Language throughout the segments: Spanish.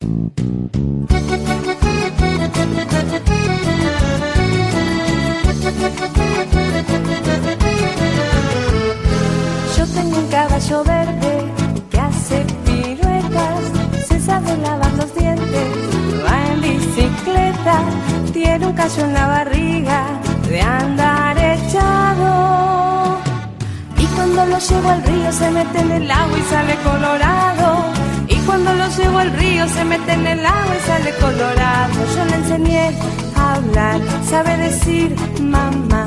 Yo tengo un caballo verde que hace piruetas, se sabe lavar los dientes, va en bicicleta, tiene un callo en la barriga de andar echado. Y cuando lo llevo al río se mete en el agua y sale colorado. Cuando lo llevo al río se mete en el agua y sale colorado. Yo le enseñé a hablar, sabe decir mamá.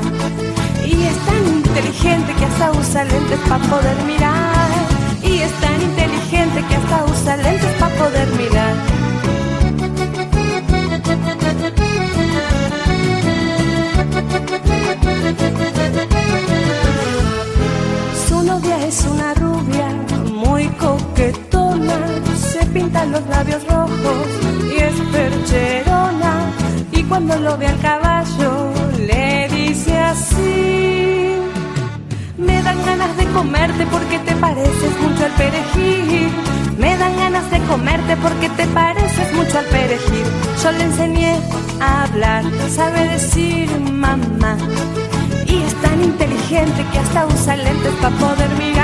Y es tan inteligente que hasta usa lentes para poder mirar. Los labios rojos y es percherona. Y cuando lo ve al caballo le dice así: Me dan ganas de comerte porque te pareces mucho al perejil. Me dan ganas de comerte porque te pareces mucho al perejil. Yo le enseñé a hablar, sabe decir mamá. Y es tan inteligente que hasta usa lentes para poder mirar.